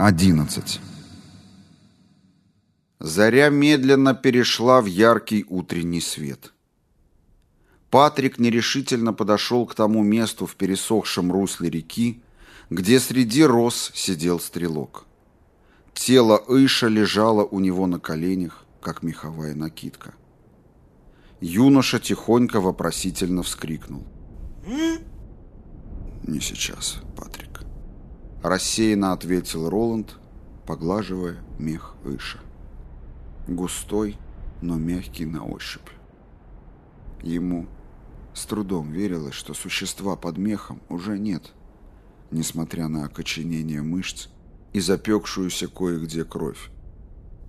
11. Заря медленно перешла в яркий утренний свет. Патрик нерешительно подошел к тому месту в пересохшем русле реки, где среди роз сидел стрелок. Тело Иша лежало у него на коленях, как меховая накидка. Юноша тихонько вопросительно вскрикнул. «Не сейчас, Патрик». Рассеянно ответил Роланд, поглаживая мех Иша. Густой, но мягкий на ощупь. Ему с трудом верилось, что существа под мехом уже нет, несмотря на окоченение мышц и запекшуюся кое-где кровь.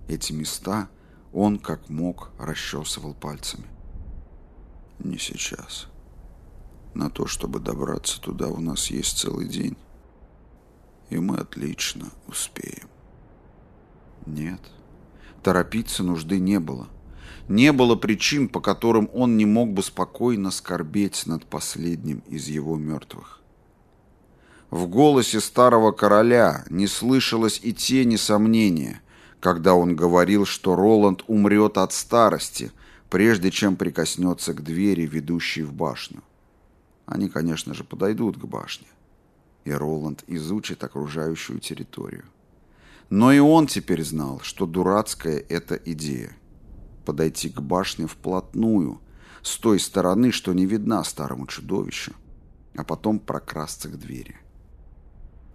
Эти места он, как мог, расчесывал пальцами. Не сейчас. На то, чтобы добраться туда, у нас есть целый день и мы отлично успеем. Нет, торопиться нужды не было. Не было причин, по которым он не мог бы спокойно скорбеть над последним из его мертвых. В голосе старого короля не слышалось и тени сомнения, когда он говорил, что Роланд умрет от старости, прежде чем прикоснется к двери, ведущей в башню. Они, конечно же, подойдут к башне и Роланд изучит окружающую территорию. Но и он теперь знал, что дурацкая эта идея. Подойти к башне вплотную, с той стороны, что не видна старому чудовищу, а потом прокрасться к двери.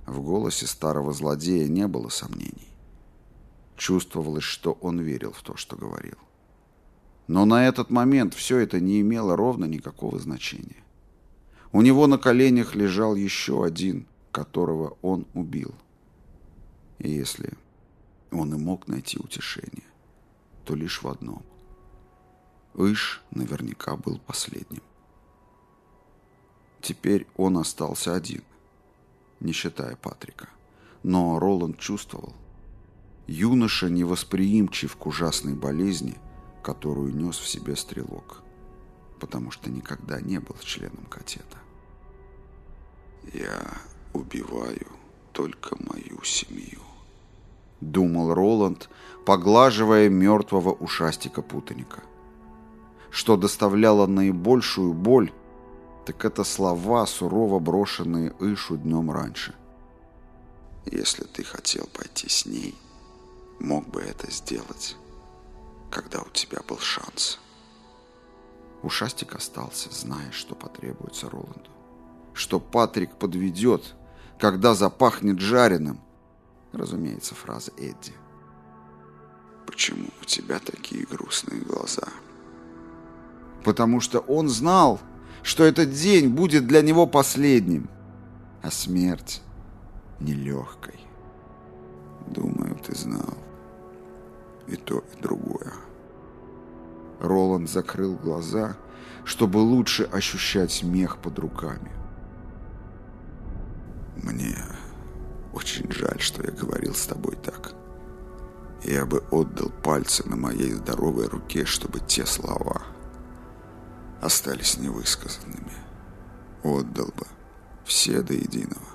В голосе старого злодея не было сомнений. Чувствовалось, что он верил в то, что говорил. Но на этот момент все это не имело ровно никакого значения. У него на коленях лежал еще один, которого он убил. И если он и мог найти утешение, то лишь в одном. Иш наверняка был последним. Теперь он остался один, не считая Патрика. Но Роланд чувствовал, юноша невосприимчив к ужасной болезни, которую нес в себе стрелок, потому что никогда не был членом катета. «Я убиваю только мою семью», — думал Роланд, поглаживая мертвого ушастика-путаника. Что доставляло наибольшую боль, так это слова, сурово брошенные Ишу днем раньше. «Если ты хотел пойти с ней, мог бы это сделать, когда у тебя был шанс». Ушастик остался, зная, что потребуется Роланду что Патрик подведет, когда запахнет жареным. Разумеется, фраза Эдди. «Почему у тебя такие грустные глаза?» Потому что он знал, что этот день будет для него последним, а смерть нелегкой. Думаю, ты знал и то, и другое. Роланд закрыл глаза, чтобы лучше ощущать мех под руками. Мне очень жаль, что я говорил с тобой так. Я бы отдал пальцы на моей здоровой руке, чтобы те слова остались невысказанными. Отдал бы все до единого.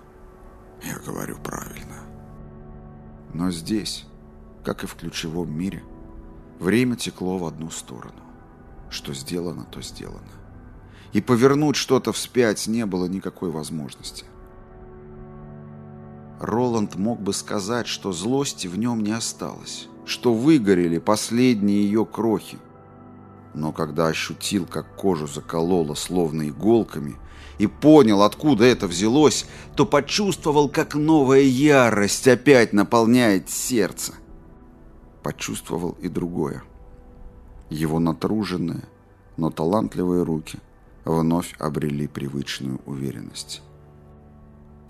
Я говорю правильно. Но здесь, как и в ключевом мире, время текло в одну сторону. Что сделано, то сделано. И повернуть что-то вспять не было никакой возможности. Роланд мог бы сказать, что злости в нем не осталось, что выгорели последние ее крохи. Но когда ощутил, как кожу закололо словно иголками, и понял, откуда это взялось, то почувствовал, как новая ярость опять наполняет сердце. Почувствовал и другое. Его натруженные, но талантливые руки вновь обрели привычную уверенность.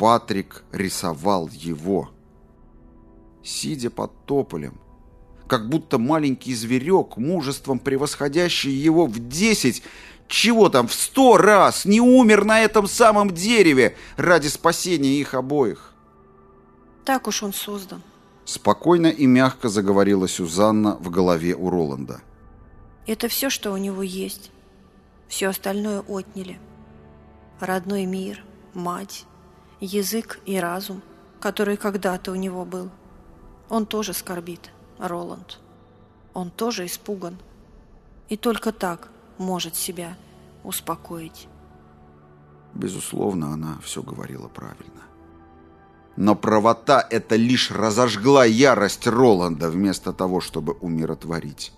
Патрик рисовал его. Сидя под тополем, как будто маленький зверек, мужеством превосходящий его в десять, чего там, в сто раз, не умер на этом самом дереве ради спасения их обоих. Так уж он создан. Спокойно и мягко заговорила Сюзанна в голове у Роланда. Это все, что у него есть. Все остальное отняли. Родной мир, мать, язык и разум, который когда-то у него был. Он тоже скорбит, Роланд. Он тоже испуган. И только так может себя успокоить. Безусловно, она все говорила правильно. Но правота это лишь разожгла ярость Роланда вместо того, чтобы умиротворить.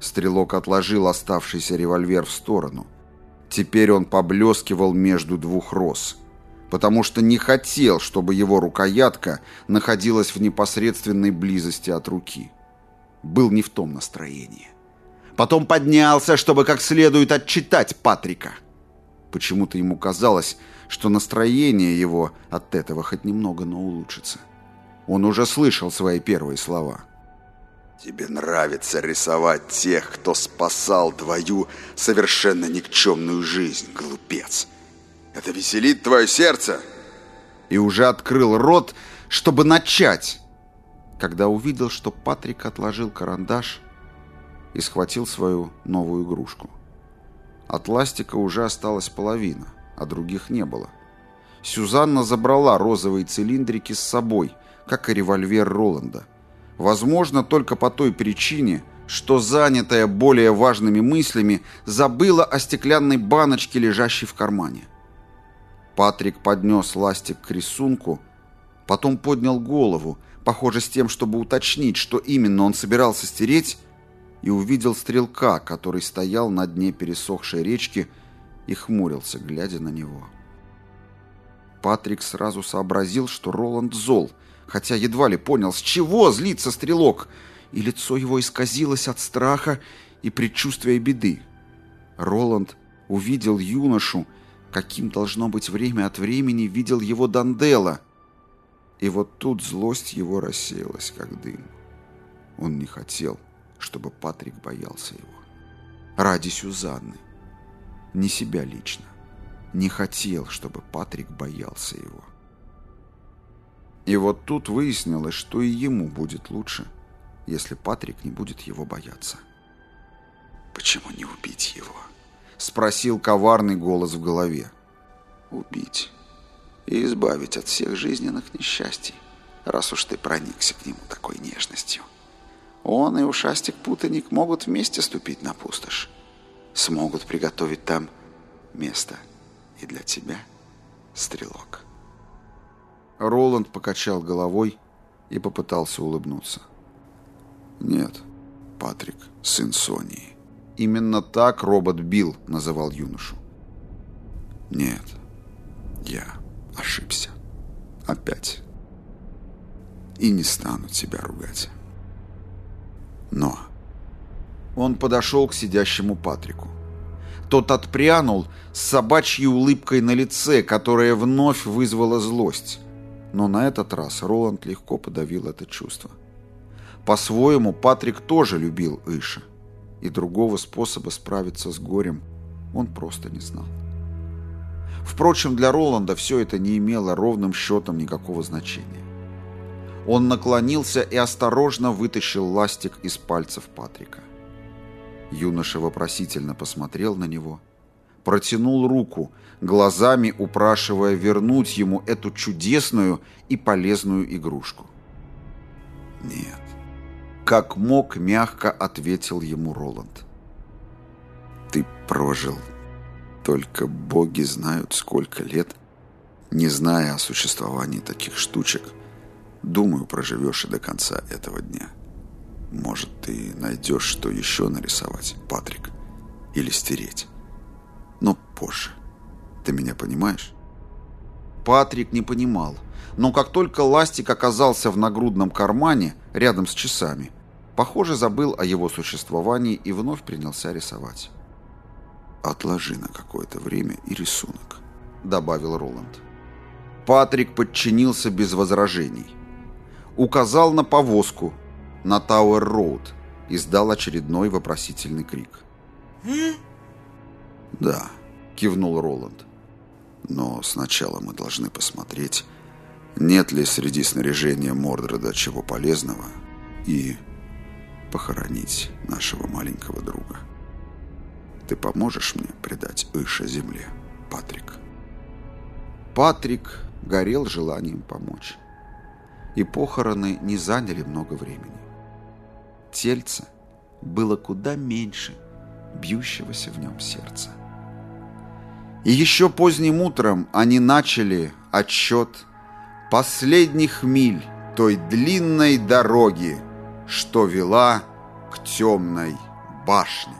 Стрелок отложил оставшийся револьвер в сторону. Теперь он поблескивал между двух роз, потому что не хотел, чтобы его рукоятка находилась в непосредственной близости от руки. Был не в том настроении. Потом поднялся, чтобы как следует отчитать Патрика. Почему-то ему казалось, что настроение его от этого хоть немного, но улучшится. Он уже слышал свои первые слова. Тебе нравится рисовать тех, кто спасал твою совершенно никчемную жизнь, глупец. Это веселит твое сердце. И уже открыл рот, чтобы начать, когда увидел, что Патрик отложил карандаш и схватил свою новую игрушку. От ластика уже осталась половина, а других не было. Сюзанна забрала розовые цилиндрики с собой, как и револьвер Роланда – Возможно, только по той причине, что занятая более важными мыслями забыла о стеклянной баночке, лежащей в кармане. Патрик поднес ластик к рисунку, потом поднял голову, похоже с тем, чтобы уточнить, что именно он собирался стереть, и увидел стрелка, который стоял на дне пересохшей речки и хмурился, глядя на него. Патрик сразу сообразил, что Роланд зол – хотя едва ли понял, с чего злится стрелок, и лицо его исказилось от страха и предчувствия беды. Роланд увидел юношу, каким должно быть время от времени видел его Дандела. И вот тут злость его рассеялась, как дым. Он не хотел, чтобы Патрик боялся его. Ради Сюзанны. Не себя лично. Не хотел, чтобы Патрик боялся его. И вот тут выяснилось, что и ему будет лучше, если Патрик не будет его бояться. «Почему не убить его?» — спросил коварный голос в голове. «Убить и избавить от всех жизненных несчастий, раз уж ты проникся к нему такой нежностью. Он и ушастик-путаник могут вместе ступить на пустошь, смогут приготовить там место и для тебя, стрелок». Роланд покачал головой и попытался улыбнуться. «Нет, Патрик, сын Сонии». Именно так робот Билл называл юношу. «Нет, я ошибся. Опять. И не стану тебя ругать. Но...» Он подошел к сидящему Патрику. Тот отпрянул с собачьей улыбкой на лице, которая вновь вызвала злость. Но на этот раз Роланд легко подавил это чувство. По-своему, Патрик тоже любил Иша, и другого способа справиться с горем он просто не знал. Впрочем, для Роланда все это не имело ровным счетом никакого значения. Он наклонился и осторожно вытащил ластик из пальцев Патрика. Юноша вопросительно посмотрел на него, протянул руку, глазами упрашивая вернуть ему эту чудесную и полезную игрушку. «Нет», — как мог, мягко ответил ему Роланд. «Ты прожил, только боги знают, сколько лет, не зная о существовании таких штучек. Думаю, проживешь и до конца этого дня. Может, ты найдешь, что еще нарисовать, Патрик, или стереть. Но позже». Ты меня понимаешь? Патрик не понимал, но как только ластик оказался в нагрудном кармане рядом с часами, похоже, забыл о его существовании и вновь принялся рисовать. «Отложи на какое-то время и рисунок», — добавил Роланд. Патрик подчинился без возражений. Указал на повозку, на Тауэр-Роуд, издал очередной вопросительный крик. «Да», — кивнул Роланд. Но сначала мы должны посмотреть, нет ли среди снаряжения Мордреда чего полезного и похоронить нашего маленького друга. Ты поможешь мне предать Иша земле, Патрик? Патрик горел желанием помочь. и похороны не заняли много времени. Тельце было куда меньше бьющегося в нем сердца. И еще поздним утром они начали отчет последних миль той длинной дороги, что вела к темной башне.